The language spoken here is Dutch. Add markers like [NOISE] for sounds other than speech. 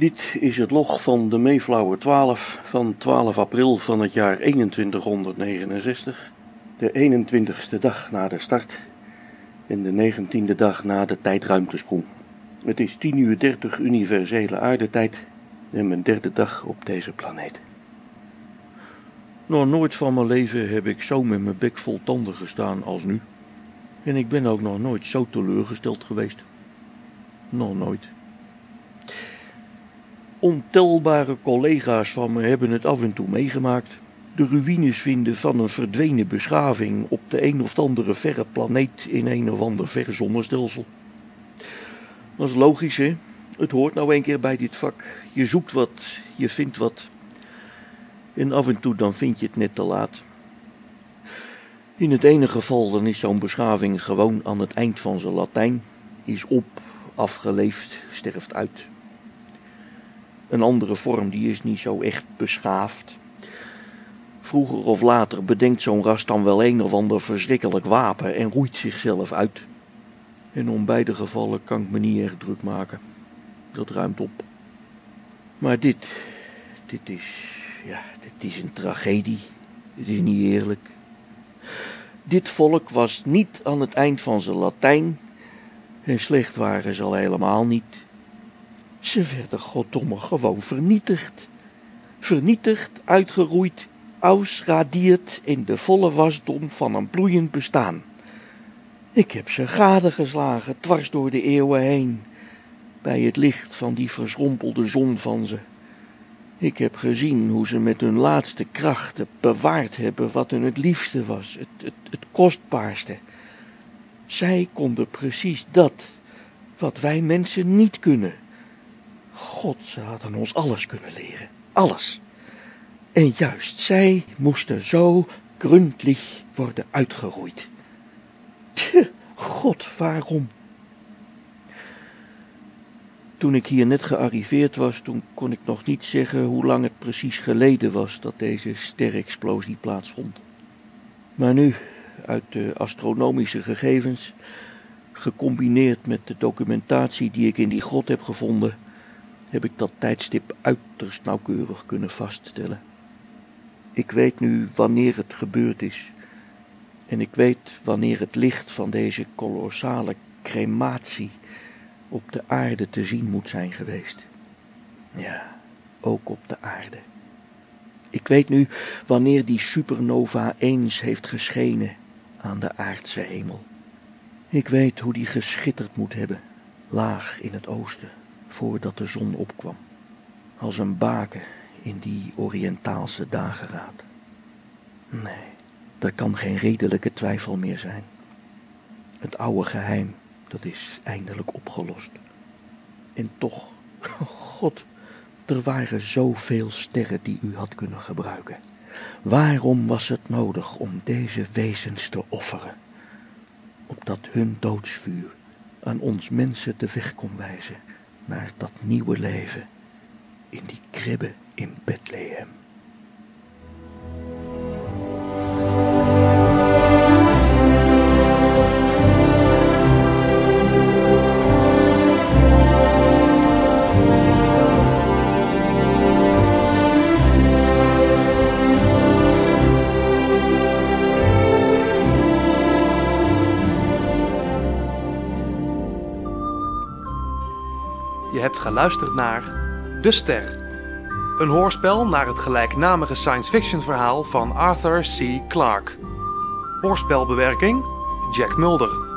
Dit is het log van de Mayflower 12 van 12 april van het jaar 2169, de 21ste dag na de start en de 19e dag na de tijdruimtesprong. Het is 10 uur 30 universele aardetijd en mijn derde dag op deze planeet. Nog nooit van mijn leven heb ik zo met mijn bek vol tanden gestaan als nu. En ik ben ook nog nooit zo teleurgesteld geweest. Nog nooit. Ontelbare collega's van me hebben het af en toe meegemaakt. De ruïnes vinden van een verdwenen beschaving op de een of andere verre planeet in een of ander verre zonnestelsel. Dat is logisch, hè? Het hoort nou een keer bij dit vak. Je zoekt wat, je vindt wat. En af en toe dan vind je het net te laat. In het ene geval dan is zo'n beschaving gewoon aan het eind van zijn Latijn, is op, afgeleefd, sterft uit. Een andere vorm die is niet zo echt beschaafd. Vroeger of later bedenkt zo'n ras dan wel een of ander verschrikkelijk wapen en roeit zichzelf uit. En om beide gevallen kan ik me niet erg druk maken. Dat ruimt op. Maar dit, dit is, ja, dit is een tragedie. Het is niet eerlijk. Dit volk was niet aan het eind van zijn Latijn en slecht waren ze al helemaal niet. Ze werden goddomme gewoon vernietigd. Vernietigd, uitgeroeid, ausradierd in de volle wasdom van een bloeiend bestaan. Ik heb ze gadegeslagen dwars door de eeuwen heen, bij het licht van die verschrompelde zon van ze. Ik heb gezien hoe ze met hun laatste krachten bewaard hebben wat hun het liefste was, het, het kostbaarste. Zij konden precies dat, wat wij mensen niet kunnen. God, ze hadden ons alles kunnen leren. Alles. En juist zij moesten zo gründlich worden uitgeroeid. Tch, God, waarom? Toen ik hier net gearriveerd was, toen kon ik nog niet zeggen hoe lang het precies geleden was dat deze sterexplosie plaatsvond. Maar nu, uit de astronomische gegevens, gecombineerd met de documentatie die ik in die grot heb gevonden, heb ik dat tijdstip uiterst nauwkeurig kunnen vaststellen. Ik weet nu wanneer het gebeurd is. En ik weet wanneer het licht van deze kolossale crematie op de aarde te zien moet zijn geweest. Ja, ook op de aarde. Ik weet nu wanneer die supernova eens heeft geschenen aan de aardse hemel. Ik weet hoe die geschitterd moet hebben, laag in het oosten, voordat de zon opkwam, als een baken in die Oriëntaalse dageraad. Nee, er kan geen redelijke twijfel meer zijn. Het oude geheim, dat is eindelijk opgelost. En toch, [LAUGHS] God, er waren zoveel sterren die u had kunnen gebruiken. Waarom was het nodig om deze wezens te offeren? Opdat hun doodsvuur aan ons mensen de weg kon wijzen naar dat nieuwe leven in die kribbe in Bethlehem. Je hebt geluisterd naar De Ster. Een hoorspel naar het gelijknamige science fiction verhaal van Arthur C. Clarke. Hoorspelbewerking Jack Mulder.